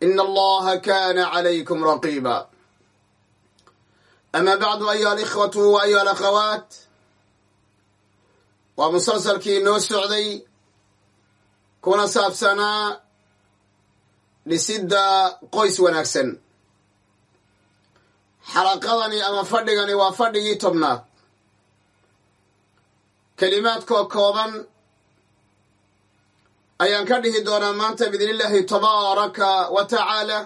ina allaha kana calaykum raqiiba ama bacdu ayuha alikhwatu wa ayuha alakhawaat waa musalsalkii noo socday kuna saabsanaa dhisidda qoys wanaagsan. Xalaqadani ama fadhigani waa fadhigii tobnaad. Kelimaadkoo kooban ayaan ka dhihi doonaa maanta biidn illaahi tabaaraka wa tacaala.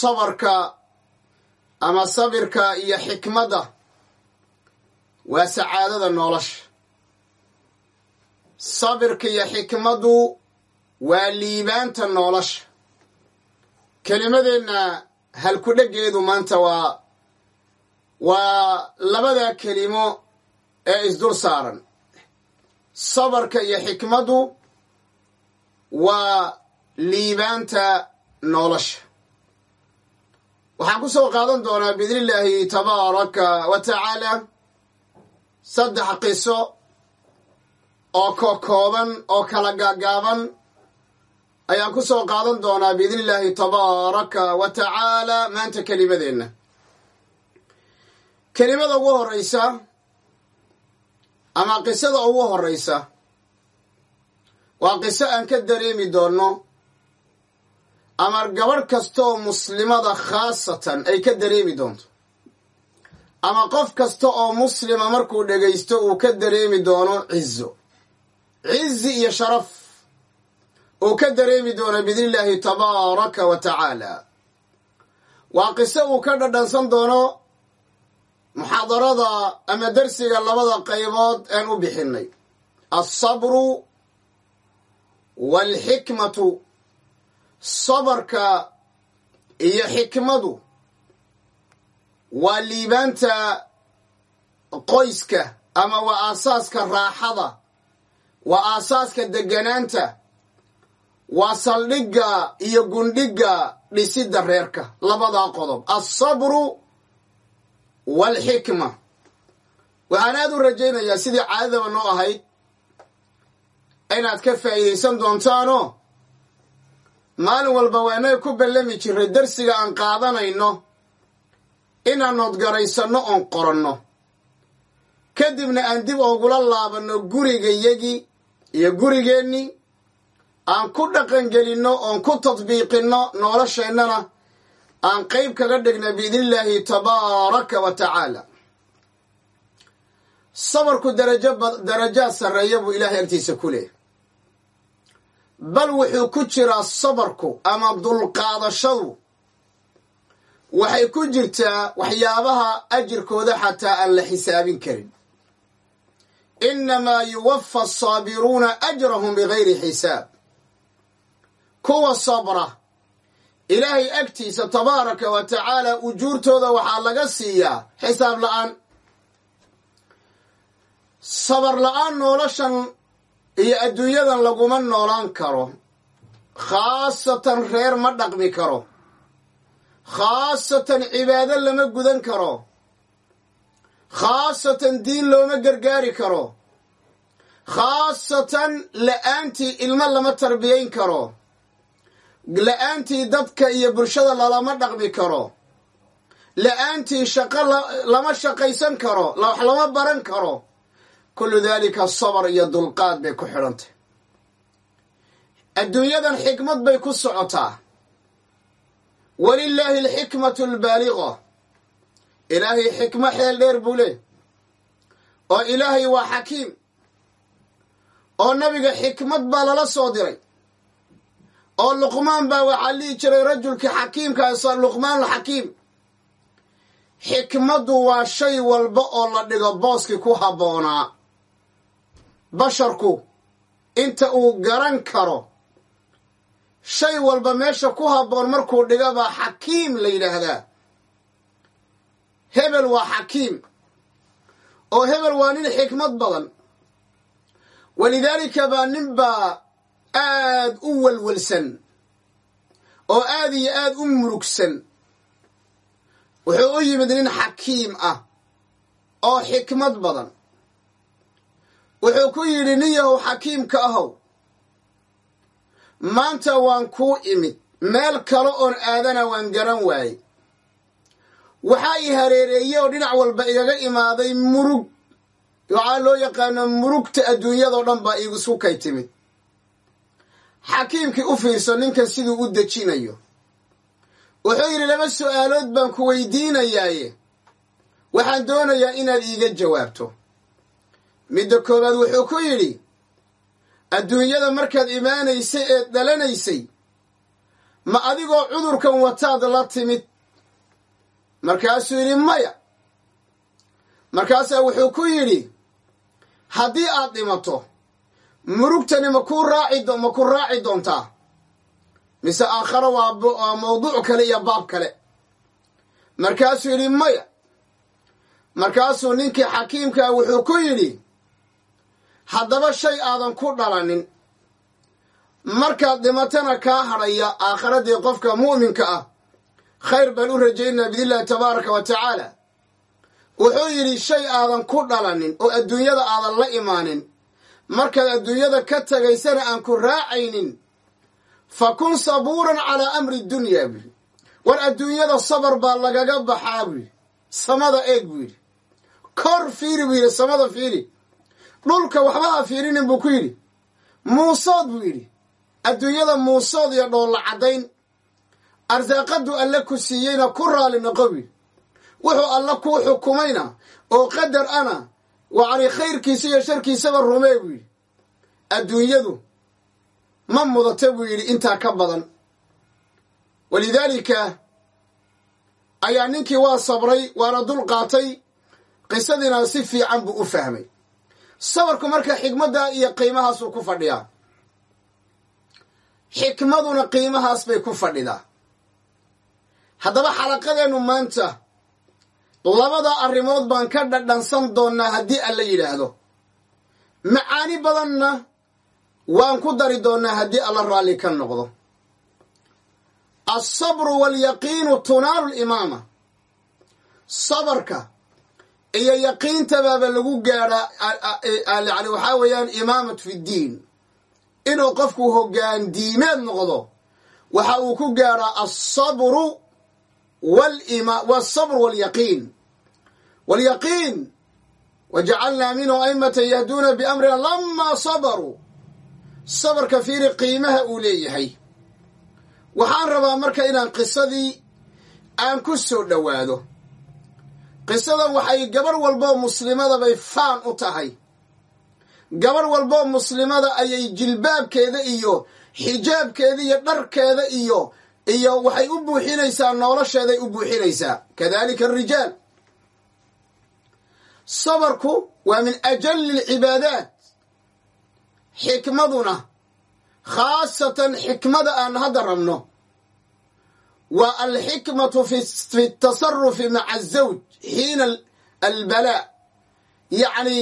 Sabarka ama sabirka iyo xikmadda waa sacaadada nolosha. Sabirka iyo xikmaddu waa liibaanta nolosha. Kelimadeenna halkudheggeedu maanta waa waa labada kelimo ee isdul saaran sabarka iyo xikmaddu waa liibaanta nolosha. Waxaan ku soo qaadan doonaa biidni illaahi tabaaraka wa tacaala saddex qiso oo kokooban oo kala gaagaaban. Ayaan ku soo qaadan doonaa biidni illaahi tabaaraka wa tacaala maanta kelimadeenna. Kelimada ugu horreysa ama qisada ugu horreysa waa qiso aan ka dareemi doonno. Ama gabadh kastaoo muslimada khaasatan ay ka dareemi doonto. Ama qof kasta oo muslima markuu dhegaysto uu ka dareemi doono cizo cizi iyo sharaf uu ka dareemi doono biidni illaahi tabaaraka wa tacaala. Waa qiso uu ka dhadhansan doono muxaadarada ama darsiga labada qaybood aan u bixinay. Alsabru waalxikmatu sabarka iyo xikmadu. Waa liibaanta qoyska ama waa aasaaska raaxada waa aasaaska deganaanta waa saldhigga iyo gundhigga dhisidda reerka labadaa qodob. Alsabru waalxikma waxaan aad u rajaynayaa sidii caadadaba noo ahayd inaad ka faa'iidaysan doontaanoo maalin walba waa inaga ku ballami jirray darsiga aan qaadanayno inaan nodgaraysanno oon qoranno kadibna aan dib oogula laabanno gurigayagii iyo gurigeennii aan ku dhaqangelinno oon ku tadbiiqinno nolosheennana aan qayb kaga dhigna biidnillaahi tabaaraka wa tacaala. Sabarku darajo darajaad sarreeya buu ilaahay agtiisa ku leehay bal wuxuu ku jiraa sabarku ama dulqaadashadu waxay ku jirtaa waxyaabaha ajirkooda xataa aan la xisaabin karin. Innamaa yuwafa asaabiruuna ajrahum bigayri xisaab. Kuwa sabra ilaahay agtiisa tabaaraka wa tacaala ujuurtooda waxaa laga siiyaa xisaab la'aan. Sabar la'aan noloshan iyo adduunyadan laguma noolaan karo. Khaasatan reer ma dhaqmi karo. Khaasatan cibaado lama gudan karo. Khaasatan diin looma gargaari karo. Khaasatan la'aantii ilmo lama tarbiyayn karo la'aantii dadka iyo bulshada lalama dhaqmi karo. La'aantii shaqo lama shaqaysan karo wax lama baran karo. Kullu daalika sabar iyo dulqaad bay ku xidhantay. Adduunyadan xikmad bay ku socotaa. Walilaahi alxikmatu albaaliqa ilaahay xikmo xeel dheer buu leey oo ilaahay waa xakiim. Oo nabiga xikmad baa lala soo diray oo luqmaan baa waxaa lihi jiray rajulkii xakiimkaasa luqmaanulxakiim xikmaddu waa shay walba oo la dhigo booskii ku habboonaa basharku inta uu garan karo shay walba meesha ku habboon markuu dhiga baa xakiim la yidhaahdaa. Hebel waa xakiim oo hebel waa nin xikmad badan. Walidaalika baa nin baa aad u welwelsan oo aad iyo aad u murugsan wuxuu u yimid nin xakiim ah oo xikmad badan. Wuxuu ku yidhi nin yahow xakiimka ahow maanta waan kuu imid. Meel kale oon aadana waan garan waaye waxaa i hareereeye oo dhinac walba igaga imaaday murug. Waxaa loo yaqaano murugta adduunyadao dhan baa iisu kay timid xakiimkii u fiirso ninkan siduu u dejinayo. Wuxuu yidhi laba su'aalood baan ku weydiinayaaye. Waxaan doonayaa inaad iiga jawaabto. Midda koowaad wuxuu ku yidhi adduunyada markaad imaanaysay eed dhalanaysay ma adigoo cudurkan wataad la timid. Markaasuu yidhi maya. Markaasaa wuxuu ku yidhi haddii aad dhimato murugtani maku raaci ma ku raaci doontaa? Mise aakhare waa mawduuc kale iyo baab kale. Markaasuu yidhi maya. Markaasuu ninkii xakiimkaa wuxuu ku yidhi haddaba shay aadan ku dhalanin. Markaad dhimatana kaa hadhaya aakharadii qofka mu'minka ah khayr baan u rajaynaa biidnillahi tabaaraka wa tacaala. Wuxuu yidhi shay aadan ku dhalanin oo adduunyada aadan la imaanin markaad adduunyada ka tagaysana aan ku raacaynin fa kun sabuuran calaa amri dunyaa buu yidhi war adduunyada sabar baa lagaga baxaa buu yidhi samada eeg buu yidhi kor fiiri buu yidhi samada fiiri. Dhulka waxba ha fiirinin buu ku yidhi. Muusood buu yidhi. Adduunyada muusood iyo dhoolla caddayn arsaaqaddu alle ku siiyeyna ku raali noqo buu yidhi wuxuu alle kuu xukumayna oo qadar ana wacni khayrkiisa iyo sharkiisaba rumee buu yidhi. Adduunyadu ma mudata buu yidhi intaa ka badan. Walidaalika ayaa ninkii waa sabray waana dul qaatay qisadiina si fiican buu u fahmay. Sabarku marka xikmadda iyo qiimahaasuu ku fadhiyaa. Xikmaduna qiimahaas bay ku fadhidaa. Haddaba xalaqadeennu maanta labada arrimood baan ka dhadhansan doonnaa haddii alla yidhaahdo. Macaani badanna waan ku dari doonnaa haddii alla raalli ka noqdo. Alsabru waalyaqiinu tunaalu limaama sabarka iyo yaqiintabaaba lagu gaadhaa yani waxaa weeyaan imaamat fi ddiin inuu qofku hoggaan diimeed noqdo waxa uu ku gaadhaa alsabru waalsabru waalyaqiin waalyaqiin wajacalnaa minhu aimatan yahduuna biamrina lamaa sabaruu sabarka fiiri qiimaha uu leeyahay waxaan rabaa marka inaan qisadii aan ku soo dhowaado qisadan waxay gabarh walboo muslimada bay faan u tahay gabarh walboo muslimada ayay jilbaabkeeda iyo xijaabkeeda iyo dharkeeda iyo iyo waxay u buuxinaysaa nolosheeday u buuxinaysaa kadalika arijaal sabarku waa min ajalli alcibaadaat. Xikmaduna khaasatan xikmada aan hadda rabno waa alxikmatu fi tasarufi maca azawj xiina albalaa yacni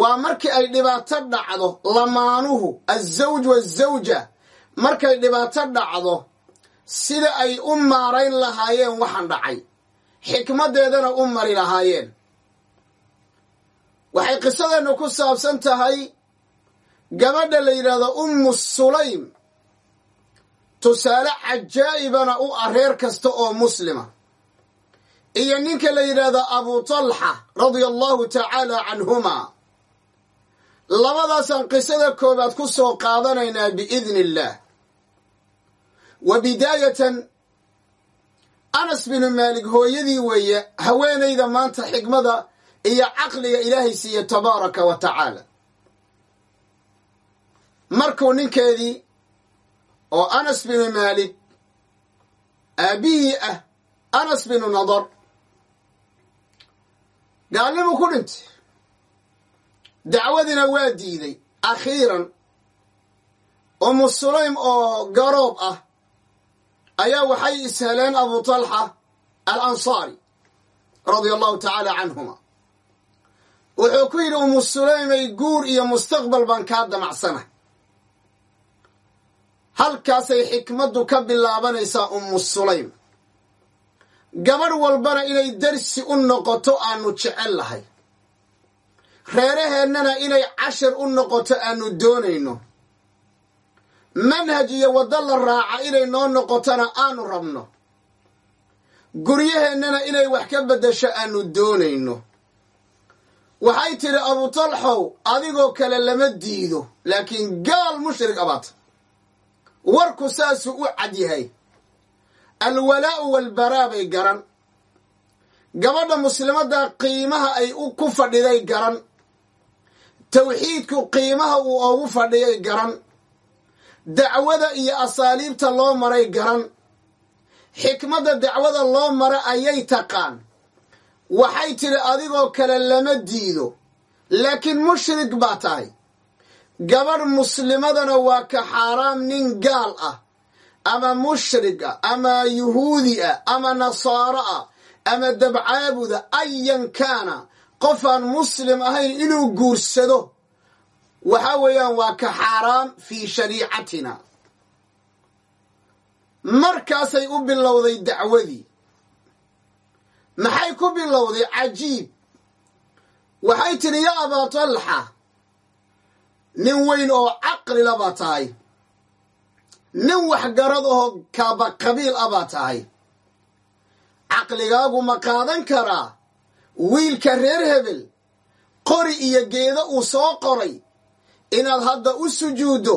waa markii ay dhibaato dhacdo lamaanuhu azawj waazawja markay dhibaato dhacdo sida ay u maarayn lahaayeen waxaan dhacay. Xikmaddeedana u mari lahaayeen waxay qisadeennu ku saabsan tahay gabadha la yidhaahdo ummu sulaym. Tusaale cajaa'ibana u ah reer kasta oo muslima. Iyo ninka la yidhaahdo abu talxa radia allahu tacaala canhumaa labadaasaan qisada koobaad ku soo qaadanaynaa biidni illaah wa bidaayatan anas binu maalik hooyadii weeye haweenayda maanta xikmada iyo caqliga ilaahay siiye tabaaraka wa tacaala. Markuu ninkeedii oo anas binu maalik aabbihii ah anas binu nadar gaalnimuu ku dhintay. Dacwadina waa diiday akhiiran. Umu sulaym oo garoob ah ayaa waxay isheleen abu talxa al ansaari radia allahu tacaala canhuma wuxuu ku yidhi umu sulaymay guur iyo mustaqbal baan kaa damacsanahay halkaasay xikmaddu ka bilaabanaysaa ummu sulaym. Gabadh walbana inay darsi u noqoto aanu jecel lahay. Reeraheennana inay cashar u noqoto aanu doonayno. Manhaj iyo waddo la raaca inay noo noqotona aanu rabno. Guryaheennana inay wax ka beddesho aanu doonayno waxay tidhi abutalxow adigoo kale lama diido laakiin gaal mushrig abaata warku saasuu u cad yahay. Alwalaa'u walbaraa bay garan. Gabadha muslimadda qiimaha ay ku fadhiday garan. Tawxiidku qiimaha uu oogu fadhiyay garan. Dacwada iyo asaaliibta loo maray garan. Xikmadda dacwada loo mara ayay taqaan waxay tidhi adigoo kale lama diido. Laakiin mushrik baa tahay. Gabadh muslimadana waa ka xaaraam nin gaal ah ama mushrig ah ama yuhuudi ah ama nasaaro ah ama dabcaabuda ayan kaana. Qofaan muslim ahayn inuu guursado. Waxa weeyaan waa ka xaaraam fii shariicatina. Markaasay u bilowday dacwadii maxay ku bilowday? Cajiib. Waxay tidhi ya abaa talxa nin weyn oo caqlila baa tahay. Nin waxgarad oo kaaba qabiil ah baa tahay. Caqligaagu ma qaadan karaa. Wiilka reer hebel qori iyo geedo uu soo qoray. Inaad hadda u sujuuddo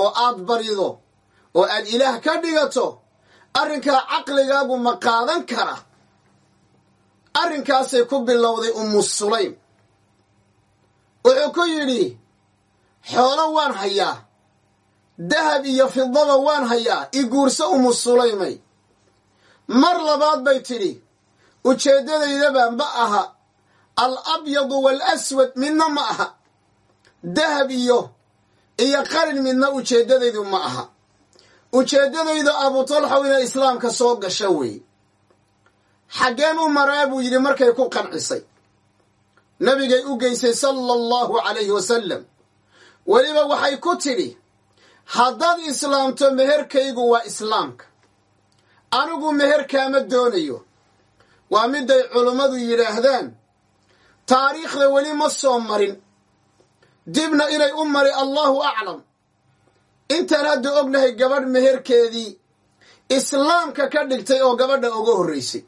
oo aad barido oo aad ilaah ka dhigato arrinkaa caqligaagu ma qaadan kara arrinkaasay ku bilowday ummu sulaym. Wuxuu ku yidhi xoolo waan hayaa dahab iyo fidaba waan hayaa i guurso umu sulaymay. Mar labaad bay tidhi ujeeddadaydaba ma aha al abyadu wal aswad midna ma aha dahab iyo iyo qarin midna ujeeddadaydu ma aha. Ujeeddadaydu abutalxow inay islaamka soo gasho wey xaggeen u maraa buu yidhi markay ku qancisay. Nabigay u geysay sala allahu calayhi wasalam weliba waxay ku tidhi haddaad islaamto meherkaygu waa islaamka. Anigu meherkaama doonayo. Waa miday culummadu yidhaahdaan taariikhda weli ma soo marin. Dibna inay u mari allahu aclam. Intaan hadda ognahay gabadh meherkeedii islaamka ka dhigtay oo gabadha uga horraysay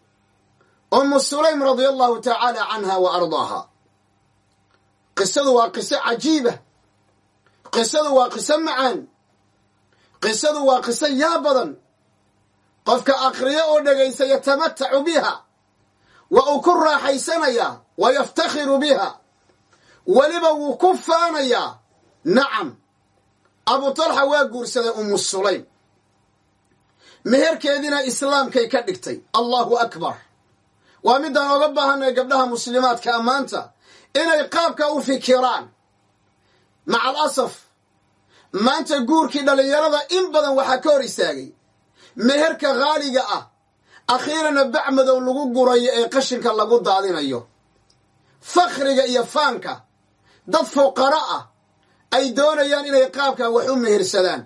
ummu sulaym radia allahu tacaala canha wa ardaaha. Qisadu waa qiso cajiiba qisadu waa qiso macaan. Qisadu waa qiso yaa badan. Qofka akhriyo oo dhegaysa yatamatacu biha. Wa uu ku raaxaysanayaa wa yaftakhiru biha. Weliba wuu ku faanayaa nacam. Abu talxa waa guursaday ummu sulaym. Meherkeediina islaamkay ka dhigtay. Allahu akbar waa midaan oga baahanay gabdhaha muslimaadka ammaanta inay qaabka u fikiraan. Maca al asaf maanta guurkii dhallinyarada in badan waxaa ka hor istaagay. Meherka haaliga ah akhiirana bacmadow lagu gurayo ee qashinka lagu daadinayo. Fakhriga iyo faanka dad fuqaro ah ay doonayaan inay qaabkan wax u mehersadaan.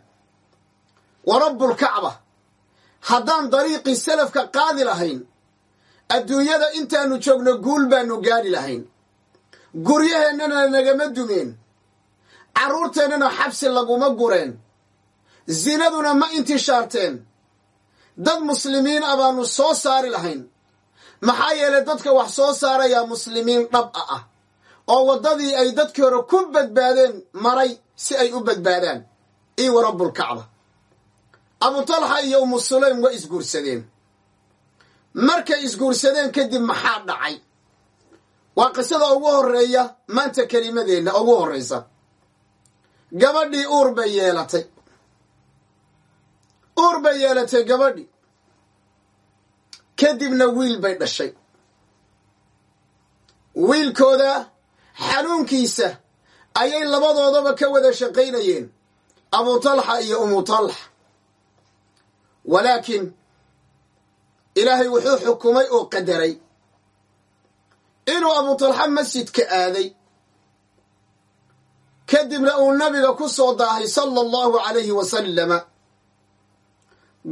Wa rabbulkacba haddaan dariiqii salafka qaadi lahayn adduunyada intaannu joogno guul baannu gaadhi lahayn. Guryaheennana nagama dumeen. Carruurteennana xabsi laguma gureen. Zinaduna ma intishaarteen dad muslimiin ah baannu soo saari lahayn. Maxaa yeelay dadka wax soo saarayaa muslimiin dhab a ah. Oo waddadii ay dadkii hore ku badbaadeen maray si ay u badbaadaan. Io wa rabbulkacba abu talxa iyo umu sulaym waa isguursadeen markay isguursadeen kadib maxaa dhacay? Waa qisada ugu horreeya maanta kelimadeenna ugu horraysa. Gabadhii uur bay yeelatay. Uur bay yeelatay gabadhii. Kadibna wiil bay dhashay. Wiilkooda xanuunkiisa ayay labadoodaba ka wada shaqaynayeen. Abu talxa iyo umu talxa walaakiin ilaahay wuxuu xukumay oo qadaray. Inuu abu talxa masjidka aaday. Kadibna uu nabiga ku soo daahay sala allahu calayhi wasalama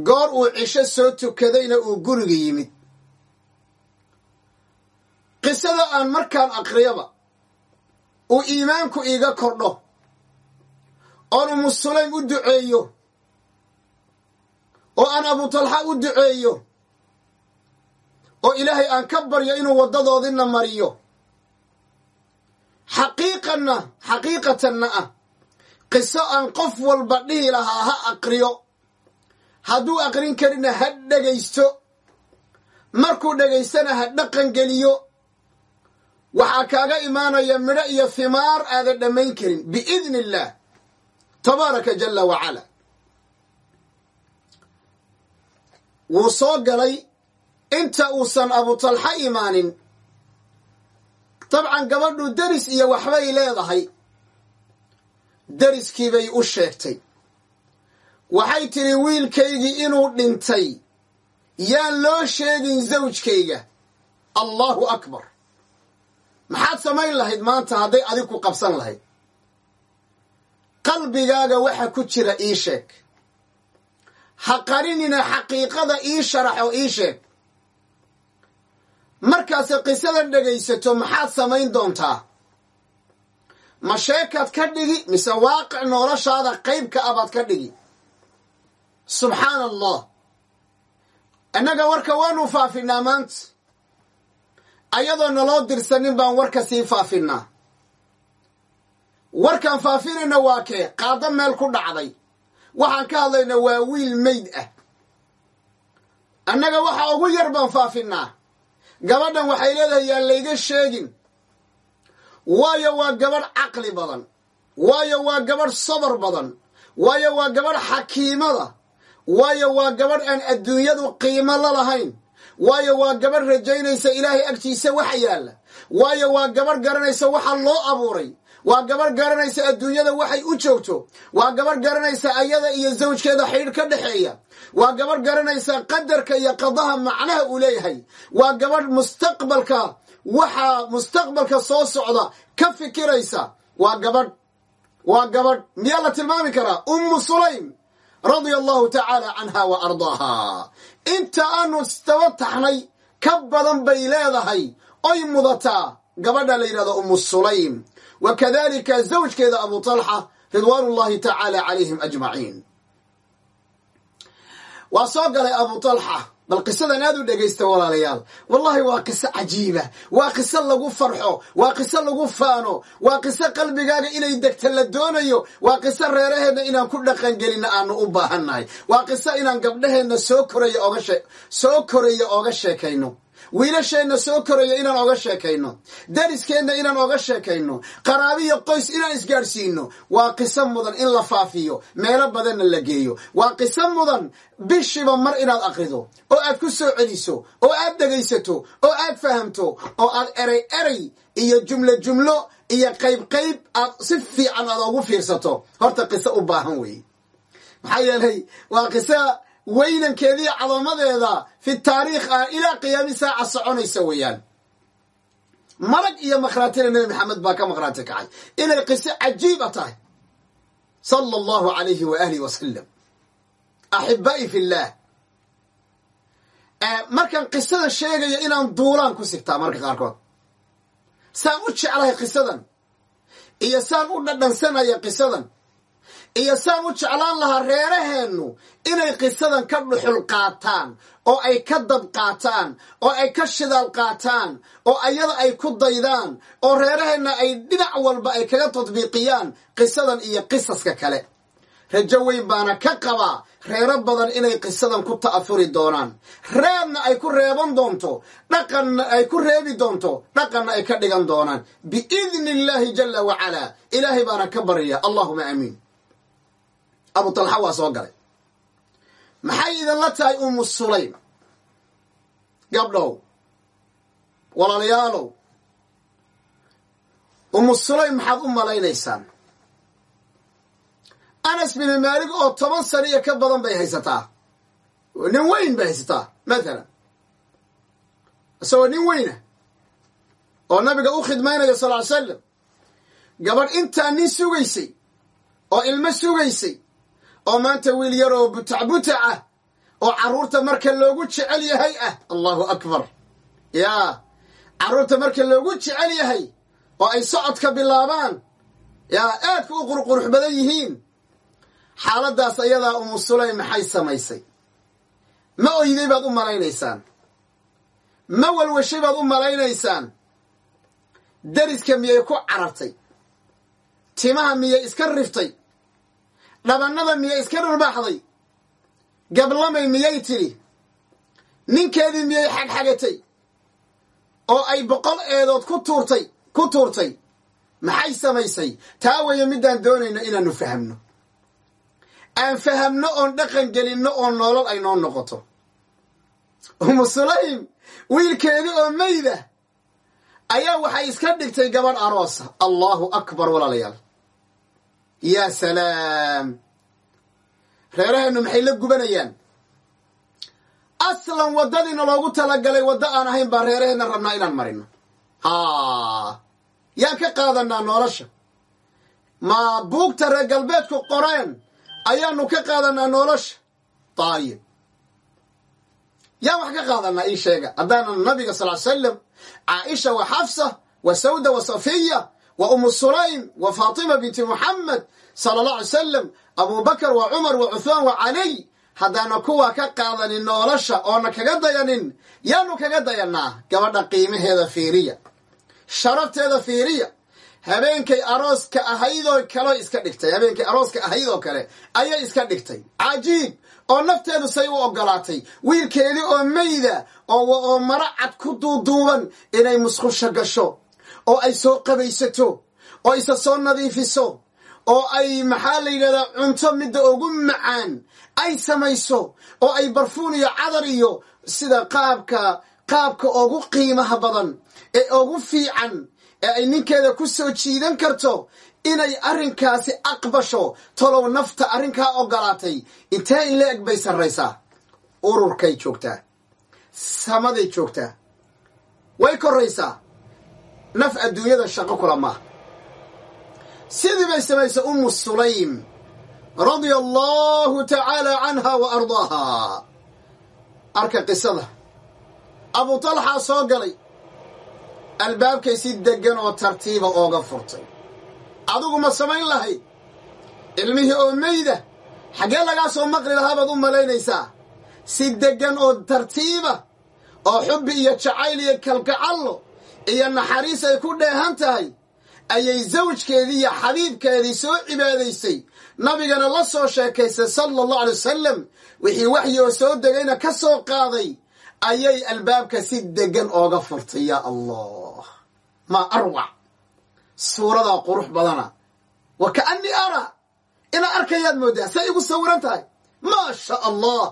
goor uu cisho soo tukadayna uu guriga yimid. Qisada aan markaan aqriyaba uu iimaanku iiga kordho. Oon umu sulaym u duceeyo. Oo aan abu talxa u duceeyo oo ilaahay aan ka baryo inuu waddadoodina mariyo. Xaqiiqanna xaqiiqatanna ah qiso aan qof walba dhihi lahaa ha aqriyo hadduu aqrin karina ha dhegaysto markuu dhegaystana ha dhaqan geliyo. Waxaa kaaga imaanaya midho iyo himaar aadan dhammayn karin biidni illaah tabaaraka jalla wacala wuu soo galay inta uusan abu talxa imaanin dabcan gabadhu deris iyo waxbay leedahay. Deriskiibay u sheegtay. Waxay tidhi wiilkaygii inuu dhintay. Yaan loo sheegin zawjkayga. Allahu akbar. Maxaad samayn lahayd maanta hadday adig qabsan lahayd. Qalbigaaga waxa ku jira ii sheeg. Ha qarinina xaqiiqada ii sharax oo ii sheeg markaase qisadan dhegaysato maxaad samayn doontaa? Ma sheekaad ka dhigi mise waaqic noloshaada qaybka abaad ka dhigi? Subxaana allah innaga warka waanu faafinaa maanta. Ayadoo naloo dirsanin baan warka sii faafinaa warkaan faafinayna waa kee? Qaado meel ku dhacday. Waxaan ka hadlayna waa wiil mayd ah. Annaga waxa ugu yar baan faafinaa gabadhan waxay leedahay yaan layga sheegin. Waayo waa gabadh caqli badan. Waayo waa gabadh sabar badan. Waayo waa gabadh xakiimada. Waayo waa gabadh aan adduunyadu qiimo la lahayn. Waayo waa gabadh rajaynaysa ilaahay agtiisa waxa yaalla. Waayo waa gabadh garanaysa waxa loo abuuray waa gabadh garanaysa adduunyada waxay u joogto. Waa gabadh garanaysa ayada iyo zawjkeeda xidhiir ka dhexeeya waa gabadh garanaysa qadarka iyo qadaha macnaha uu leeyahay. Waa gabadh mustaqbalka waxaa mustaqbalka soo socda ka fikiraysa. Waa gabadh waa gabadh miyaa la tilmaami karaa? Ummu sulaym radia allahu tacaala canha wa ardaaha. Inta aanu istaba taxnay ka badan bay leedahay. Oy mudataa gabadha la yidhahdo ummu sulaym wa kadalika zawjkeeda abu talxa ridwaan ullahi tacaala calayhim ajmaciin waa soo galay abu talxa bal qisadan aad u dhegaysta walaalayaal. Wallahi waa qiso cajiiba waa qiso lagu farxo waa qiso lagu faano waa qiso qalbigaaga inay degta la doonayo waa qiso reeraheenna inaan ku dhaqangelinna aanu u baahannahay. Waa qiso inaan gabdhaheenna soo koraya oga soo koraya ooga sheekayno wiilasheenna soo koraya inaan oga sheekayno. Dariskeenna inaan oga sheekayno. Qaraabiyo qoys inaan isgaadhsiino waa qiso mudan in la faafiyo meelo badanna la geeyo. Waa qiso mudan bishiba mar inaad aqrido oo aad ku soo celiso oo aad dhegaysato oo aad fahamto oo aad erey erey iyo jumlo jumlo iyo qayb qayb aad si fiican aad ogu fiirsato. Horta qiso u baahan weeye maxaa yeelay waa qiso weynankeediiyo cadamadeeda fi taariikh ah ilaa qiyaami saaca soconaysa weeyaan. Marag iyo makhraatina nebi maxamed baa ka makhraati kacay. Inay qiso cajiiba tahay. Sala allahu alayhi wa alihi wasalam axibaa'i fi llah markaan qisada sheegaya inaan duulaan ku sigtaa marka qaarkood. Saan u jeclahay qisadan. Iyo saan u dhadhansanaya qisadan iyo saan u jeclaan lahaa reeraheennu inay qisadan ka dhuxul qaataan oo ay ka dab qaataan oo ay ka shidaal qaataan oo ayada ay ku daydaan oo reeraheenna ay dhinac walba ay kaga tadbiiqiyaan qisadan iyo qisaska kale. Rajo weyn baana ka qabaa reero badan inay qisadan ku ta'afuri doonaan. Reebna ay ku reeban doonto dhaqanna ay ku reebi doonto dhaqanna ay ka dhigan doonaan. Biidni illaahi jalla wacalaa ilaahay baana ka barya allahuma aamiin abu talxa waa soo galay. Maxay idinla tahay umu sulaym? Gabdhow walaalayaalow. Umu sulaym maxaad u malaynaysaan anas binu maalig oo toban sano iyo ka badan bay haysataa. Nin weyn bay haysataa mathalan. Isagoo nin weyna oo nabiga u khidmaynaya sal ly slam gabadh intaa nin sugaysay oo ilmo sugaysay oo maanta wiil yar oo butacbutac ah oo carruurta marka loogu jecel yahay ah. Allahu akbar. Yaa carruurta marka loogu jecel yahay oo ay socodka bilaabaan yaa aadka u qurqurux badan yihiin. Xaaladdaas ayadaa umu sulaym maxay samaysay? Ma oyday baad u malaynaysaan ma walwashay baad u malaynaysaan dariska miyay ku carartay? Timaha miyay iska riftay dhabannada miyay iska dharbaaxday gablamay miyay tidhi? Ninkeedii miyay xagxagatay? Oo ay boqol eedood ku tuurtay ku tuurtay? Maxay samaysay? Taa weeye middaan doonayno inaannu fahamno. Aan fahamno oon dhaqan gelinno oo noolol ay noo noqoto. Umu sulaym wiilkeedii oo mayda ayaa waxay iska dhigtay gabadh aroosa allahu akbar walaalayaal yaa salaam reeraheennu maxay la gubanayaan? Aslan waddadiina loogu talagalay waddo aan ahayn baa reeraheenna rabnaa inaan marino. Haa yaan ka qaadanaa nolosha. Ma buugta reer galbeedku qoreen ayaanu ka qaadanaa nolosha. Daayib yaan wax ka qaadanaa ii sheega. Haddaanan nabiga sal ly slam caaisha wa xafsa wa sawda wa safiya wa umu sulaym wa faatima binti muxamed sala allah alay salam abubakar wa cumar wa cuhmaan wa caliy haddaana kuwa ka qaadanin nolosha oona kaga dayanin yaanu kaga dayannaa gabadha qiimaheeda fiiriya sharafteeda fiiriya. Habeenkay arooska ahaydoo kale iska dhigtay habeenkay arooska ahaydoo kale ayay iska dhigtay. Cajiib oo nafteedu say u ogolaatay wiilkeedii oo mayda oo mara cad ku duuduuban inay musqusho gasho oo ay soo qabaysato oo isa soo nadiifiso oo ay maxaa la yidhahdaa cunto midda ugu macaan ay samayso oo ay barfuun iyo cadar iyo sida qaabka qaabka ugu qiimaha badan ee ugu fiican ee ay ninkeeda ku soo jiidan karto inay arrinkaasi aqbasho tolow nafta arrinkaa ogolaatay. Intee in la eg bay sarraysaa? Ururkay joogtaa. Samaday joogtaa. Way koraysaa naf adduunyada shaqo kula maaha. Sidii bay samaysay ummu sulaym radia allahu tacaala canha wa ardaaha. Arka qisada. Abu talxaa soo galay. Albaabkay si deggan oo tartiiba ooga furtay. Adigu ma samayn lahayd ilmihii oo mayda xaggee lagaa soo maqli lahaa baad u malaynaysaa. Si deggan oo tartiiba oo xubbi iyo jacayl iyo kalgacallo iyo naxariis ay ku dheehan tahay ayay zawjkeedii iyo xabiibkeedii soo cibaadaysay. Nabigana la soo sheekaysay sala allahu alay wasalam wixii waxyi oo soo degayna ka soo qaaday ayay albaabka si deggan ooga furtay yaa allah. Maa arwac suuradaa qurux badana. Wa kaannii ara. Inaa arkayaad mooddaa say igu sawiran tahay. Maa sha allah.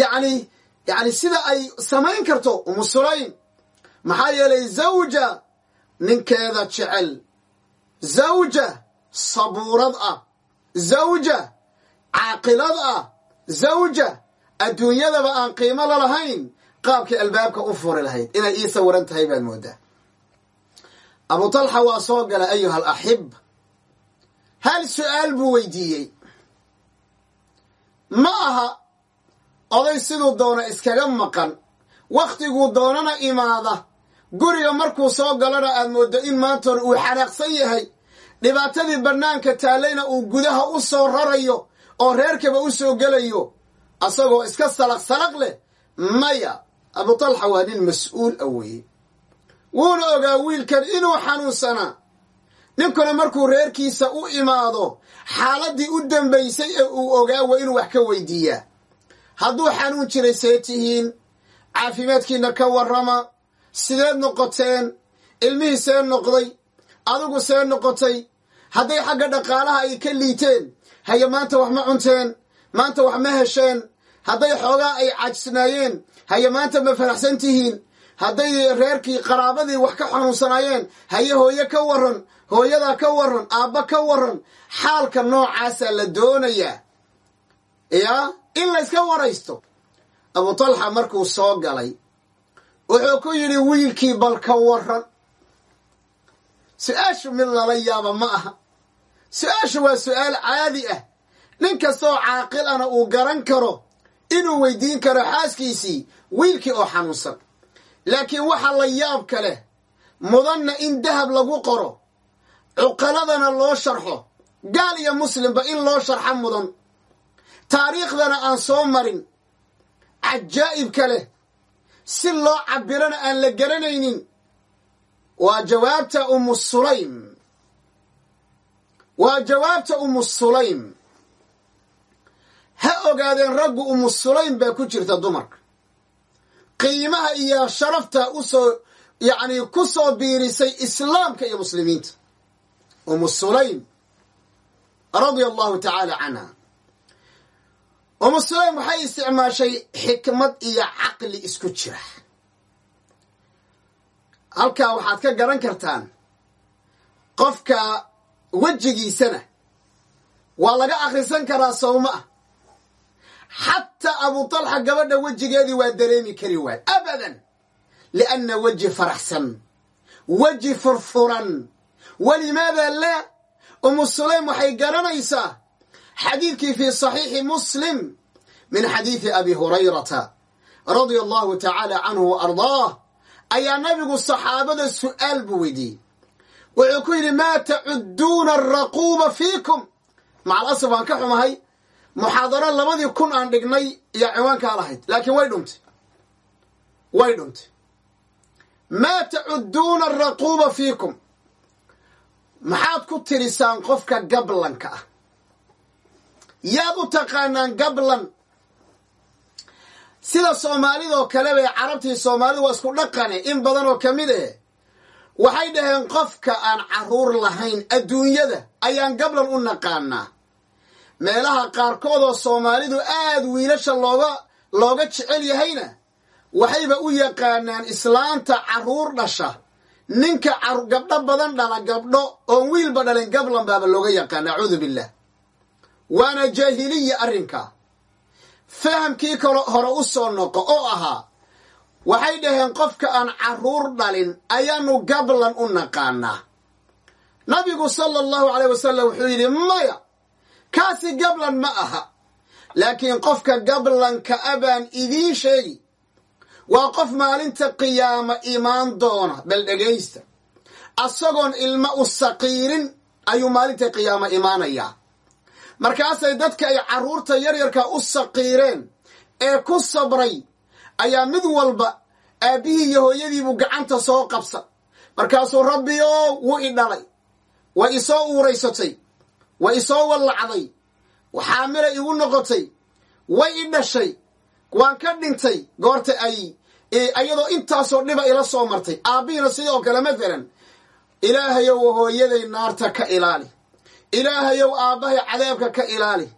Yacni yacni sida ay samayn karto umu sulaym maxaa yeelay zawja ninkeeda jecel. Zawja sabuurad ah. Zawja caaqilad ah. Zawja adduunyadaba aan qiimo la lahayn. Qaabkii albaabka u furi lahayd. Inay ii sawiran tahay baad mooddaa abu talxa waa soo gala ayuha alaxib hal su'aal buu weydiiyey. Ma aha oday siduu doona iskaga maqan. Wakhtiguu doonana imaada guriga markuu soo galana aad mooddo in maanta hore uu xanaaqsan yahay. Dhibaatadii bannaanka taallayna uu gudaha u soo rarayo oo reerkaba u soo gelayo asagoo iska salaq salaq leh maya abu talxa waa nin mas'uul a weeye. Wuuna ogaa wiilkan inuu xanuunsanaa. Ninkuna markuu reerkiisa u imaado xaaladdii u dambaysay ee uu ogaa waa inuu wax ka weydiiyaa. Hadduu xanuun jiray see tihiin caafimaadkiinna ka warrama sideed noqoteen ilmihii see noqday adigu see noqotay. Hadday xagga dhaqaalaha ay ka liiteen haye maanta wax ma cunteen maanta wax ma hesheen. Hadday xoogaa ay cajsnaayeen haye maanta ma faraxsan tihiin. Hadday reerkii qaraabadii wax ka xanuunsanaayeen haye hooye ka warran hooyadaa ka warran aabba ka warran. Xaalka noocaasaa la doonayaa yaa in layska waraysto. Abu talxa markuu soo galay wuxuu ku yidhi wiilkii bal ka warran. Su'aashu mid lala yaaba ma aha. Su'aashu waa su'aal caadi ah. Nin kastoo caaqil ana uu garan karo inuu weydiin karo xaaskiisii wiilkii oo xanuunsan. Laakiin waxa la yaab ka leh mudanna in dahab lagu qoro cuqaladana loo sharxo gaal iyo muslimba in loo sharxo mudan. Taariikhdana aan soo marin cajaa'ibka leh si loo cabirana aan la garanaynin waa jawaabta umu sulaym. Waa jawaabta umu sulaym. Ha ogaadeen raggu umu sulaym baa ku jirta dumarka. Qiimaha iyo sharafta u soo yacni ku soo biirisay islaamka iyo muslimiinta. Umu sulaym radia allahu tacaala canha umu sulaym waxay isticmaashay xikmad iyo caqli isku jira. Halkaa waxaad ka garan kartaan qofka wejigiisana waa laga akhrisan karaa sawma. Ah xataa abu talxa gabadha wejigeedii waa dareemi kari waay. Abadan lianna weji faraxsan weji furfuran. Walimaada laa umu sulaym waxay garanaysaa xadiidkii fii saxiixi muslim min xadiidi abi hurayrata radia allahu tacaala canhu wa ardaah ayaa nabigu saxaabada su'aal buu weydiiyey. Wuxuu ku yidhi maa tacudduuna araquuba fiikum? Macal asaf waan ka xumahay muxaadaro labadii kun aan dhignay iyo ciwaankaa lahayd laakiin way dhuntay way dhuntay maa tacudduuna araquuba fiikum? Maxaad ku tirisaan qofka gablanka ah yaad u taqaanaan gablan sida soomaalidoo kale bay carabtii soomaalidu waa isku dhaqane in badan oo ka mid eh. Waxay dhaheen qofka aan carruur lahayn adduunyada ayaan gablan u naqaanaa. Meelaha qaarkoodoo soomaalidu aad wiilasha looga looga jecel yahayna waxayba u yaqaanaan islaanta carruur dhasha. Ninka gabdho badan dhala gabdho oon wiilba dhalin gablan baaba looga yaqaana acuudu billah waana jaahiliya arrinkaa fahamkii kale hore u soo noqo oo ahaa waxay dhaheen qofka aan carruur dhalin ayaanu gablan u naqaanaa. Nabigu sala allahu caleyh wasalam wuxuu yidhi maya kaasi gablan ma aha laakiin qofka gablanka a baan idiin sheegi. Waa qof maalinta qiyaama imaan doona bal dhegaysta asagoon ilmo u saqiirin ayuu maalinta qiyaama imaanayaa markaasay dadka ay carruurta yaryarka u saqiireen ee ku sabray ayaa mid walba aabbihii iyo hooyadiibuu gacanta soo qabsa. Markaasuu rabbiyo wuu i dhalay way isoo uuraysatay way isoo wallacday xaamila igu noqotay way i dhashay waan ka dhintay goorta ay iyadoo intaasoo dhiba ila soo martay. Aabbihiina sidoo kale maalan ilaahayow hooyaday naarta ka ilaali ilaahayow aabbahay cadaabka ka ilaali.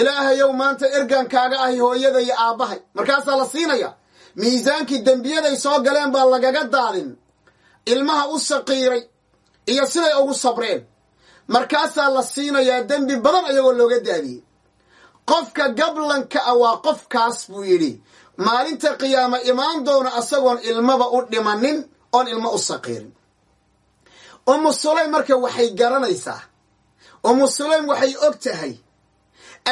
Ilaahayow maanta ergan kaaga ahi hooyada iyo aabbahay. Markaasaa la siinaya miisaankii dembiyaday soo galeen baa lagaga daadin ilmaha u saqiiray iyo siday ugu sabreen. Markaasaa la siinayaa dembi badan ayagoo looga daadiyey. Qofka gablanka ah waa qofkaas buu yidhi maalinta qiyaama imaan doona asagoon ilmaba u dhimanin oon ilmo u saqiirin. Umu sulaym marka waxay garanaysaa umu sulaym waxay og tahay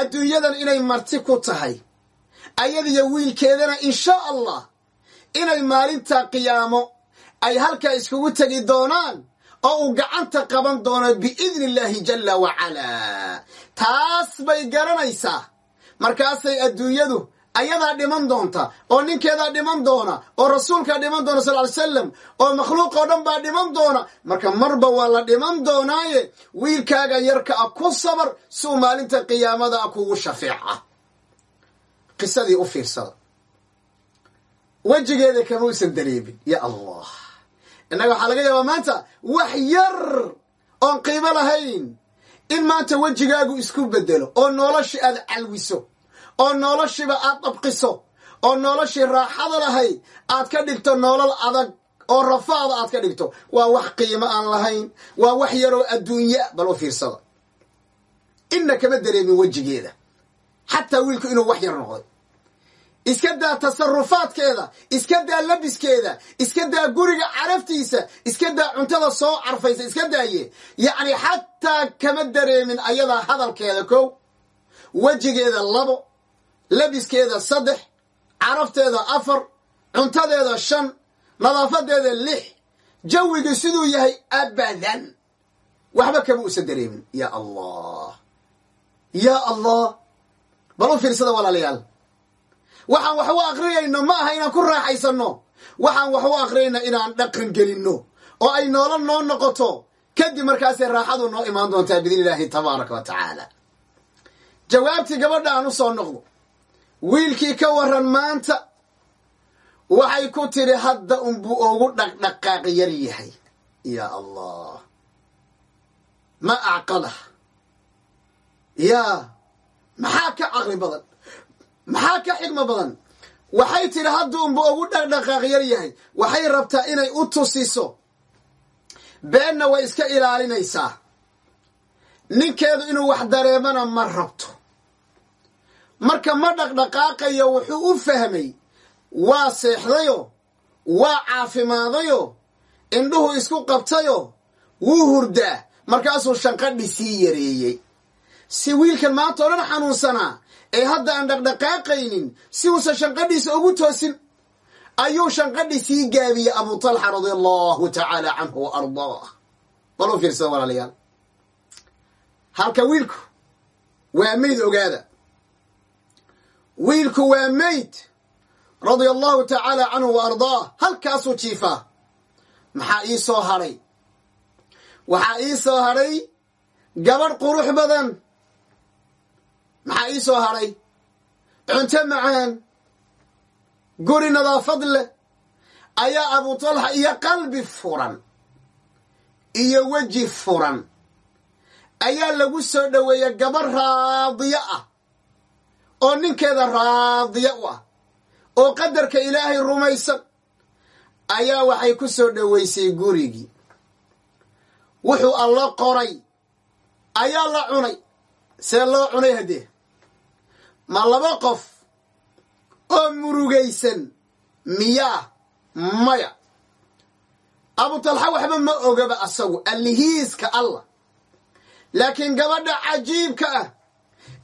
adduunyadan inay marti ku tahay ayadiyo wiilkeedana insha allah inay maalinta qiyaamo ay halkaa iskugu tegi doonaan oo uu gacanta qaban doono biidni illaahi jalla wacalaa. Taas bay garanaysaa. Markaasay adduunyadu ayadaa dhiman doonta oo ninkeedaa dhiman doona oo rasuulkaa dhiman doona sal ly salam oo makhluuqoo dhan baa dhiman doona marka marba waa la dhiman doonaaye wiilkaaga yarka ah ku sabar si uu maalinta qiyaamada ah kugu shafeeca. Qisadii u fiirsada. Wejigeeda kama usan dareemin ya allah. Innaga waxaa laga yaabaa maanta wax yar oon qiimo lahayn in maanta wejigaagu isku bedelo oo noloshii aad calwiso oo noloshiiba aad dabqiso oo noloshii raaxada lahayd aad ka dhigto nolol adag oo rafaada aad ka dhigto. Waa wax qiimo aan lahayn waa wax yaroo adduunya bal u fiirsada inna kama dareemin wejigeeda xataa wiilku inuu wax yar noqday iska daa tasarufaadkeeda iska daa labiskeeda iska daa guriga caraftiisa iska daa cuntada soo carfaysa iska daaye. Yacni xataa kama dareemin ayadaa hadalkeeda kow wejigeeda labo labiskeeda saddex carafteeda afar cuntadeeda shan nadaafadeeda lix. Jawigii siduu yahay abadan. Waxba kama uusan dareemin. Ya allah. Ya allah. Bal u fiirsada walaalayaal. Waxaan wax u akrinayno ma aha inaan ku raaxaysanno. Waxaan wax u akrinayna inaan dhaqan gelinno. Oo ay noolo noo noqoto. Kadib markaasay raaxadu noo imaan doontaa biidn illaahi tabaaraka wa tacaala. Jawaabtii gabadha aan u soo noqdo wiilkii ka waran maanta waxay ku tidhi hadda unbuu ugu dhaqdhaqaaq yar yahay. Ya allah ma acqadah yaa maxaa ka caqli badan? Maxaa ka xigmo badan? Waxay tidhi hadda unbuu ugu dhaqdhaqaaq yar yahay. Waxay rabtaa inay u tusiso. Beenna way iska ilaalinaysaa. Ninkeedu inuu wax dareemana ma rabto marka ma dhaqdhaqaaqayo wuxuu u fahmay waa seexdayo waa caafimaadayo indhuhu isku qabtayo wuu hurdaa. Markaasuu shanqadhi sii yareeyey. Si wiilkan maanta o dhan xanuunsanaa ee hadda aan dhaqdhaqaaqaynin si uusan shanqadhiisa ugu toosin ayuu shanqadhi sii gaabiyey abu talxa radia allahu tacaala canhu wa ardaah bal u fiirsada walaalayaal. Halka wiilku waa meyd ogaada wiilku waa meyd radia allahu tacaala canhu wa ardaah halkaasuu jiifaa. Maxaa ii soo hadhay waxaa ii soo hadhay gabadh qurux badan. Maxaa ii soo hadhay cunto macaan guri nadaafad leh ayaa abu talxa iyo qalbi furan iyo weji furan. Ayaa lagu soo dhoweeya gabadh raadiyo ah oo ninkeeda raadiyo u ah oo qadarka ilaahay rumaysan ayaa waxay ku soo dhoweysay gurigii. Wuxuu alla qoray ayaa la cunay see loo cunay haddee? Ma laba qof oo murugaysan miyaa maya? Abu talxa waxba ma ogaba asagu allihiiska allah laakiin gabadha cajiibka ah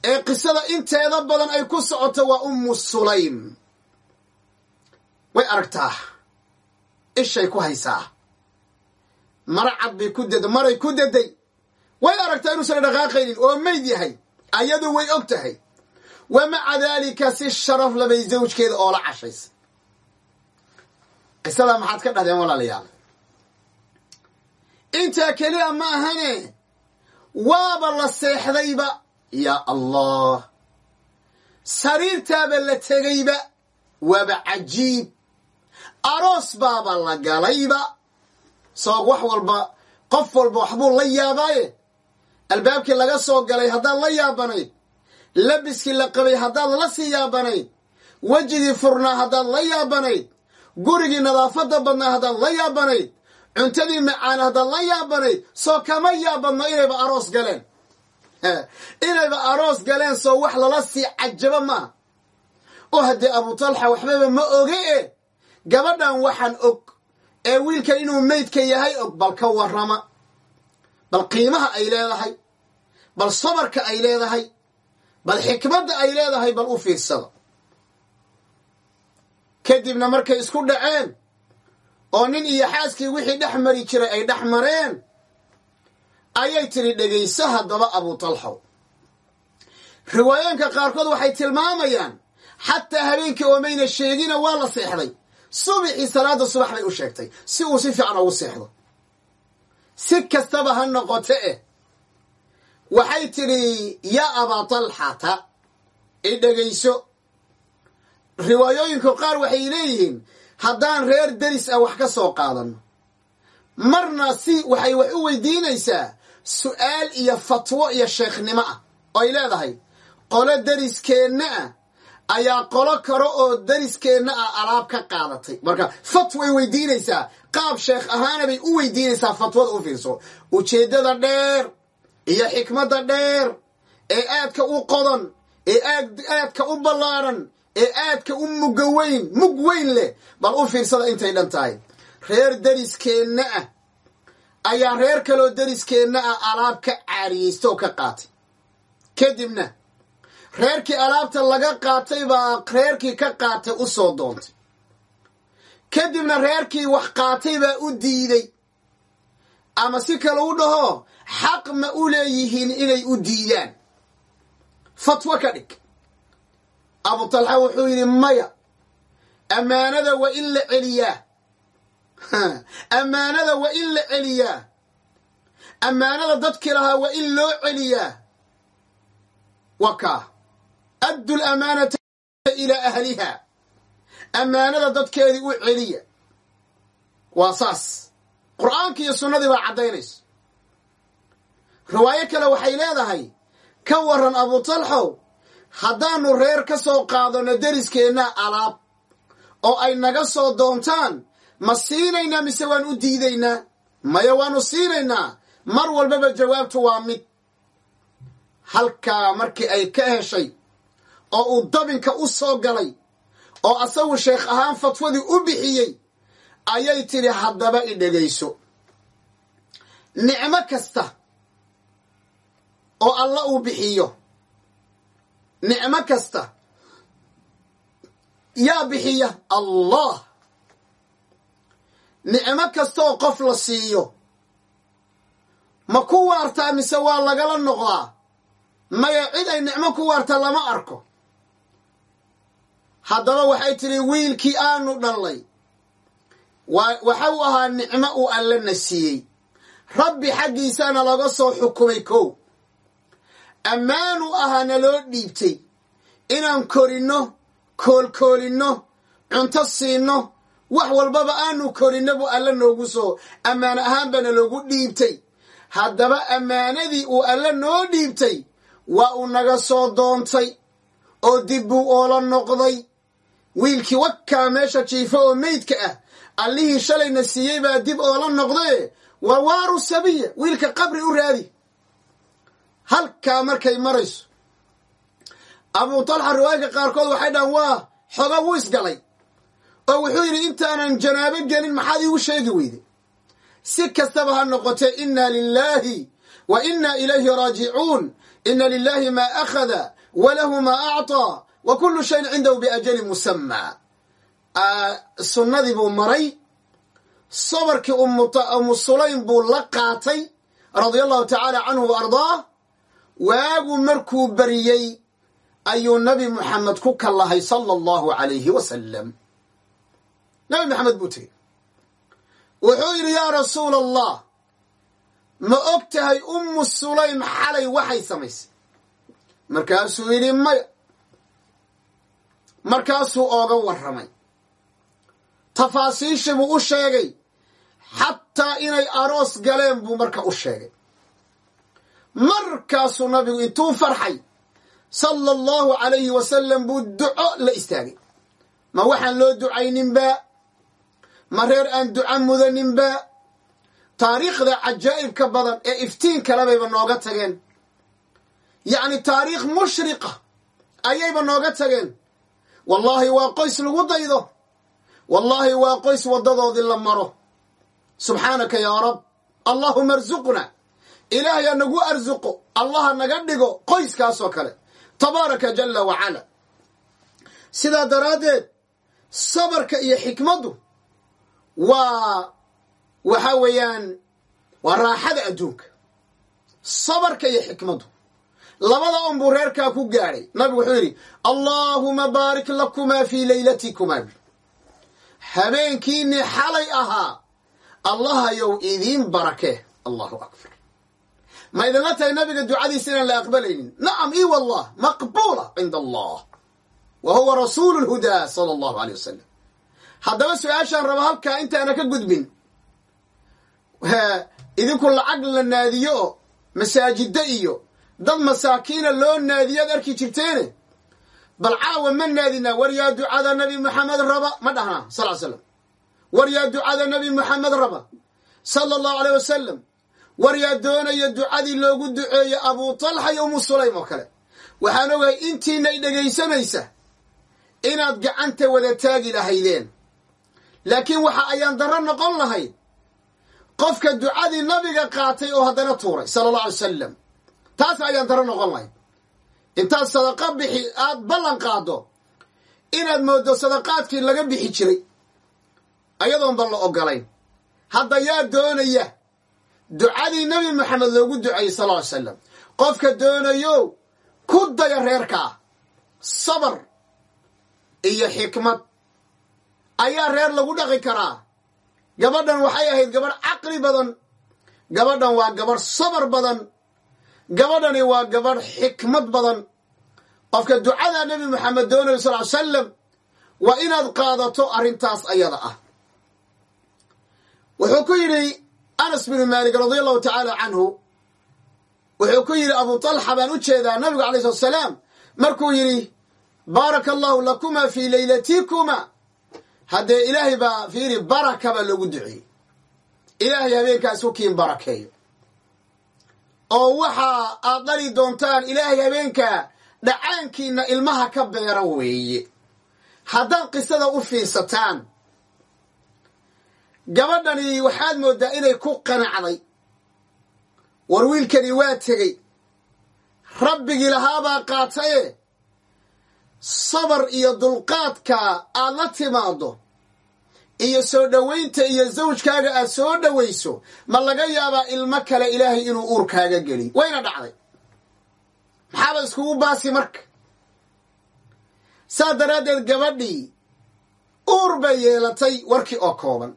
ee qisada inteeda badan ay ku socoto waa ummu sulaym. Way aragtaa? Ishay ku haysaa? Mara cad bay ku deda maray ku deday. Way aragtaa inuusan dhaqaaqaynin oo meyd yahay? Ayadu way og tahay. Wa maca daalika si sharaf labay zawjkeeda oo la cashaysa? Qisadaa maxaad ka dhahdeen walaalayaal? Intaa keliya ma ahane waaba la seexdayba yaa allah. Sariirtaaba la tegayba waaba cajiib aroos baaba la galayba. Soo wax walba qof walba waxbuu la yaabaaye albaabkii laga soo galay haddaad la yaabanayd labiskii la qabay haddaad la sii yaabanayd wejigii furnaa haddaad la yaabanayd gurigii nadaafadda badnaa haddaad la yaabanayd cuntadii macaan haddaad la yaabanayd soo kama yaabadno inayba aroos galeen inayba aroos galeen soo wax lala sii cajabo maaha oo haddee abu talxa waxbaba ma oge e. Gabadhan waxaan og ee wiilkan inuu meydka yahay og bal ka warrama. Bal qiimaha ay leedahay bal sabarka ay leedahay bal xikmadda ay leedahay bal u fiirsada kadibna markay isku dhaceen oo nin iyo xaaskii wixii dhex mari jiray ay dhex mareen ayay tidhi dhegayso haddaba abu talxow riwaayooyinka qaarkood waxay tilmaamayaan xataa habeenkii oomayna sheegina waa la seexday. Subixii salaada subax bay u sheegtay si uu si fiican ugu seexdo. Si kastaba ha noqote eh waxay tidhi yaa abaa talxata i dhegayso. Riwaayooyinku qaar waxay leeyihiin haddaan reer deris ah wax ka soo qaadanno. Marna si waxay wax u weydiinaysaa su'aal iyo fatwo iyo sheekhnimo ah oo ay leedahay. Qolo deriskeenna ah ayaa qolo kale oo deriskeenna ah alaab ka qaadatay. Marka fatway weydiinaysaa. Qaab sheekh ahaana bay u weydiinaysaa fatwada u fiirso. Ujeeddada dheer iyo xikmadda dheer ee aadka u qodan ee aadka u ballaaran ee aadka u mugga weyn mug weyn leh bal u fiirsada intay dhan tahay. Reer deriskeenna ah ayaa reer kaloo deriskeenna ah alaab ka caariyeysta oo ka qaatay. Kadibna reerkii alaabta laga qaatay baa reerkii ka qaatay u soo doontay. Kadibna reerkii wax qaatay baa u diiday. Ama si kale u dhaho xaq ma u leeyihiin inay u diidaan. Fatwo ka dhig. Abu talxa wuxuu yidhi maya ammaanada waa in la celiyaa ammaanada waa in la celiyaa. Ammaanada dadkii lahaa waa in loo celiyaa. Wa kaa addu lamaanata ilaa ahliha. Ammaanada dadkeedii u celiya. Waa saas. Qur'aankii iyo sunnadii baa caddaynayso riwaayo kale waxay leedahay ka waran abu talxow haddaannu reer ka soo qaadanno deriskeenna alaab oo ay naga soo doontaan ma siinaynaa mise waan u diidaynaa? Maya waannu siinaynaa? Mar walbaba jawaabtu waa mid halkaa markii ay ka heshay oo uu dabinka u soo galay oo asagu sheekh ahaan fatwadii u bixiyey ayay tidhi haddaba i dhegayso. Nicmo kasta oo alla uu bixiyo nicmo kasta yaa bixiya allah nicmo kastaoo qof la siiyo. Ma ku waartaa mise waa lagala noqdaa? Maya cid ay nicmo ku waarta lama arko. Haddaba waxay tidhi wiilkii aanu dhallay waxa uu ahaa nicmo uu allana siiyey. Rabbi xaggiisana laga soo xukumay kow. Ammaanu ahaa naloo dhiibtay. Inaan korinno koolkoolinno cunto siinno wax walbaba aanu korinno buu alla noogu soo ammaano ahaan baana loogu dhiibtay. Haddaba ammaanadii uu alla noo dhiibtay waa uu naga soo doontay oo dib buu oola noqday. Wiilkii wakaa meesha jiifo oo meydka ah allihii shalayna siiyey baa dib oola noqdaye waa waaru sabiya wiilka qabri u raadi. Halkaa markay marayso. Abuu talxa riwaayadka qaarkood waxay dhahaan waa xoga wuu isgalay oo wuxuu yidhi intaanan janaabo gelin maxaad iigu sheegi weyday si kastaba ha noqotee inna lilaahi wa inna ilayhi raajicuun. Ina lilahi maa akhada walahu maa acطaa wa kullu shayin cindahu biajalin musamaa sunnadii buu maray. Sabarkii umu sulaym buu la qaatay radia allahu tacaala canhu wa ardaah. Waagu markuu baryey ayuu nabi muxamed ku kallahay sala allahu alayhi wasalam nabi maxamed buu tegey wuxuu yidhi yaa rasuula allah ma og tahay ummu sulaym xalay waxay samaysay? Markaasuu yidhi maya markaasuu ooga warramay. Tafaasiishii buu u sheegay xataa inay aroos galeen buu marka u sheegay. Markaasuu nabigu intuu farxay sala allahu calayhi wasalam buu duco la istaagay. Ma waxaan loo ducayninbaa ma reer aan duco mudaninbaa taariikhda cajaa'ibka badan ee iftiin kalebayba nooga tageen. Yacni taariikh mushriqa ayayba nooga tageen. Wallaahi waa qoys lagu daydo. Wallaahi waa qoys waddadoodii la maro. Subxaanaka yaa rab allahuma arsuqna ilaahay nagu arsuqo allaha naga dhigo qoyskaasoo kale. Tabaaraka jalla wacala sidaa daraaddeed sabarka iyo xikmaddu waa waxa weeyaan waa raaxada adduunka sabarka iyo xikmaddu labada un buu reerkaa ku gaadhay nabigu wuxuu yidhi allaahuma baarik lakumaa fii laylatikumaa habeenkiinii xalay ahaa allahayow idiin barake allahu akbar. Ma idinla tahay nabiga ducadiisa inaan la aqbalaynin? Nacam i wallah maqbuula cinda allah wa huwa rasuulu lhudaa sala allahu aleyh wasalam haddaba su'aashaan raba halkaa intaana ka gudbin. Idinku lacag la naadiyo oo masaajidda iyo dad masaakiina loo naadiyaad arki jirteene. Bal caawa ma naadinaa war yaa ducada nabi maxamed raba? Ma dhahnaa sal slam war yaa ducada nabi maxamed raba? Sala allahu aleyh wasalam war yaa doonaya ducadii loogu duceeye abuu talxa iyo umu sulaym oo kale. Waxaan ogahay intiinay dhegaysanaysa inaad gacanta wada taagi lahaydeen laakiin waxa ayaan darro noqon lahayd qofka ducadii nabiga qaatay oo haddana tuuray sala allah alay wasalam taas ayaan darro noqon lahayd intaad sadaqa bixi aad ballan qaaddo inaad mooddo sadaqaadkii laga bixi jiray. Ayadoon ban la ogolayn hadda yaa doonaya ducadii nabi maxamed loogu duceeyey sal ly slam qofka doonayo ku daya reerkaa. Sabar iyo xikmad ayaa reer lagu dhaqi karaa. Gabadhan waxay ahayd gabadh caqli badan gabadhan waa gabadh sabar badan gabadhani waa gabadh xikmad badan. Qofka ducada nebi maxamed doonayo sal ly salam waa inaad qaadato arrintaas ayada ah. Wuxuu ku yidhi anas binu maalik radia allahu tacaala canhu wuxuu ku yidhi abu talxa baan u jeedaa nabigu alay slat salaam markuu yidhi baaraka allahu lakuma fii laylatikuma haddee ilaahay baa fiiri baraka baa loogu duceeyey ilaahay habeenkaas kiin barakeeyo. Oo waxa aad dhali doontaan ilaahay habeenkaa dhacaankiina ilmaha ka beera weeye. Haddaad qisada u fiirsataan gabadhani waxaad mooddaa inay ku qanacday. War wiilkani waa tegey. Rabbigii lahaabaa qaataye sabar iyo dulqaadka aad la timaaddo iyo soo dhowaynta iyo zawjkaaga aad soo dhowayso ma laga yaabaa ilmo kale ilaahay inuu uurkaaga geliy wayna dhacday. Maxaaba iskugu baasi marka? Saa daraaddeed gabadhii uur bay yeelatay warkii oo kooban.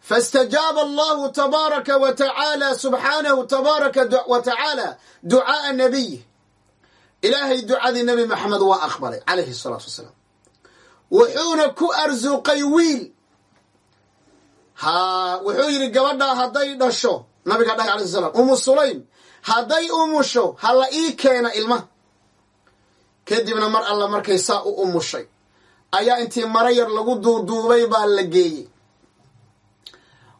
Faاstajaaba allahu tabaaraka wa tacaala subxaanahu tabaaraka wa tacaala ducaa'a nabiy ilaahay ducadii nebi maxamed waa aqbalay calayhi الsalaatu wasalaam. Wuxuuna ku arsuqay wiil. Haa wuxuu yidhi gabadhaa hadday dhasho nabiga dhahay alay slam umu sulaym hadday umusho ha la ii keena ilma. Kadibna mar alla markay saa u umushay ayaa intii mara yar lagu duuduubay baa la geeyey.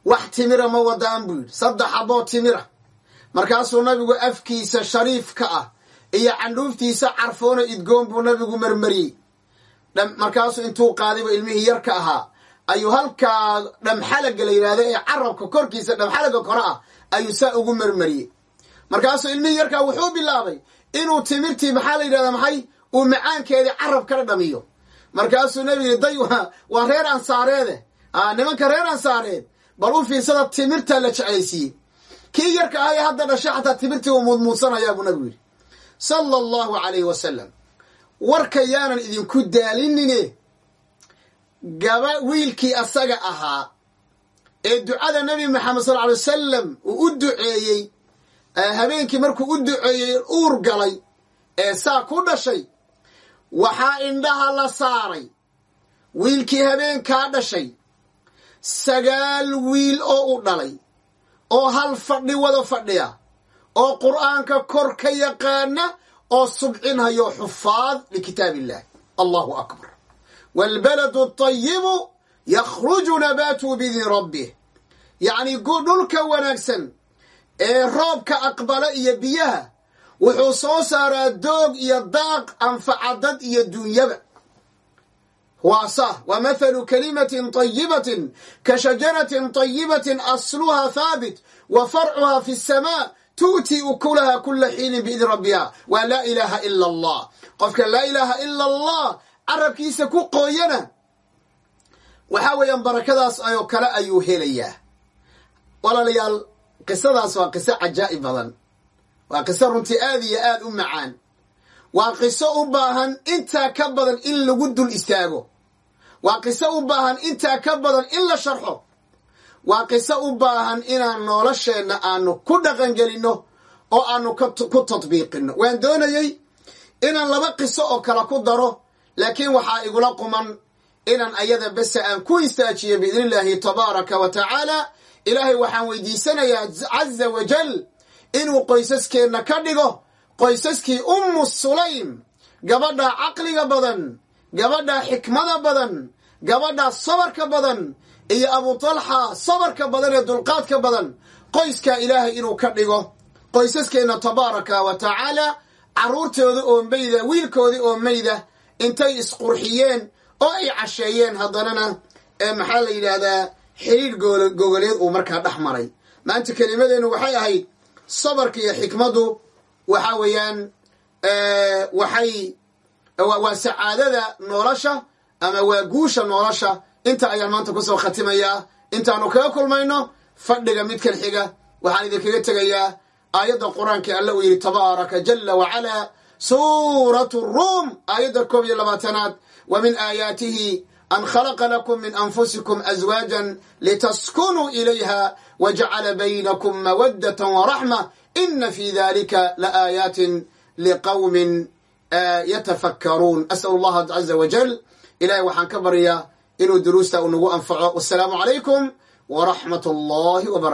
Wax timira ma wadaan buu yidhi saddex xaboo timira. Markaasuu nabigu afkiisa shariifka ah iyo candhuuftiisa carfoona idgoon buu nabigu marmariyey. Markaasuu intuu qaadayba ilmihii yarka ahaa. Ayuu halkaa dhamxalaga la yidhahdo ee carabka korkiisa dhamxalaga kore ah ayuu saa ugu marmariyey. Markaasuu ilmihii yarkaa wuxuu bilaabay inuu timirtii maxaa la yidhahdaa maxay uu macaankeedii carab kala dhamiyo. Markaasuu nabigu yidhi day waa reer ansaareede. Nimanka reer ansaareed bal u fiirsada timirtaa la jeclaysiiyey kii yarka ah ee hadda dhashay xataa timirtii uu muudmuudsanayaa buu nabigu yidhi sala allahu calayhi wasalam warka yaanan idinku daalinine gaba wiilkii asaga ahaa ee ducada nebi maxamed sal alay wasalam uu u duceeyey habeenkii markuu u duceeyey uur galay ee saa ku dhashay waxaa indhaha la saaray. Wiilkii habeenkaa dhashay sagaal wiil oo u dhalay oo hal fadhi wada fadhiya oo qur'aanka kor ka yaqaana oo subcinhayo xufaad likitaab illahi allahu akbar. Waalbaladu atayibu yakhruju nabaatu bidii rabbih. Yacnii dhulka wanaagsan ee roobka aqbala iyo biyaha wuxuu soo saaraa doog iyo daaq anfacadad iyo dunyaba waasah wa mathalu kalimatin tayibatin ka shajaratin tayibatin asluha haabit wa farcuha fi اsamaa tu'ti ukulaha kula xiinin biidni rabbiha. Waa laa ilaaha ila allah. Qofka laa ilaaha ila allah carabkiisa ku qooyana. Waxaa weeyaan barakadaas oo kale ayuu helayaa. Walaalayaal qisadaas waa qiso cajaa'ib badan. Waa qiso runtii aad iyo aad u macaan. Waa qiso u baahan intaa ka badan in lagu dul istaago. Waa qiso u baahan intaa ka badan in la sharxo waa qiso u baahan inaan nolosheenna aanu ku dhaqangelinno oo aanu ku tadbiiqinno waan doonayey inaan laba qiso oo kale ku daro laakiin waxaa igula quman inaan ayada bese aan ku istaajiyo biidni illaahi tabaaraka wa tacaala. Ilaahay waxaan weydiisanayaa caza wajal inuu qoysaskeenna ka dhigo qoysaskii ummu sulaym. Gabadhaa caqliga badan gabadhaa xikmada badan gabadhaa sabarka badan iyo abu talxa sabarka badan ee dulqaadka badan qoyskaa ilaahay inuu ka dhigo qoysaskeenna tabaaraka wa tacaala carruurtooda oo mayda wiilkoodii oo mayda intay isqurxiyeen oo ay casheeyeen haddanana ee maxaa la yidhaahdaa xidhiidh gogoleed uu markaa dhex maray. Maanta kelimadeennu waxay ahayd sabarka iyo xikmaddu waxa weeyaan waxay waa sacaadada nolosha ama waa guusha nolosha inta ayaan maanta ku soo khatimayaa intaanu kaga kulmayno fadhiga midkan xiga. Waxaan idinkaga tegayaa aayadda qur'aanka alla uu yidhi tabaaraka jala wacalaa suuratu ruum aayadda koob iyo labaatanaad. Wa min aayaatihi an khalaqa lakum min anfusikum aswaajan litaskunuu ilayha wajacala baynakum mawaddata waraxma ina fi dalika laaayaatin liqawmin yatafakkaruun. As'al allaha caza wajal ilahay waxaan ka baryaa inuu duruusta u nagu anfaco. Wasalaamu calaykum waraxmat allahi wbarakatu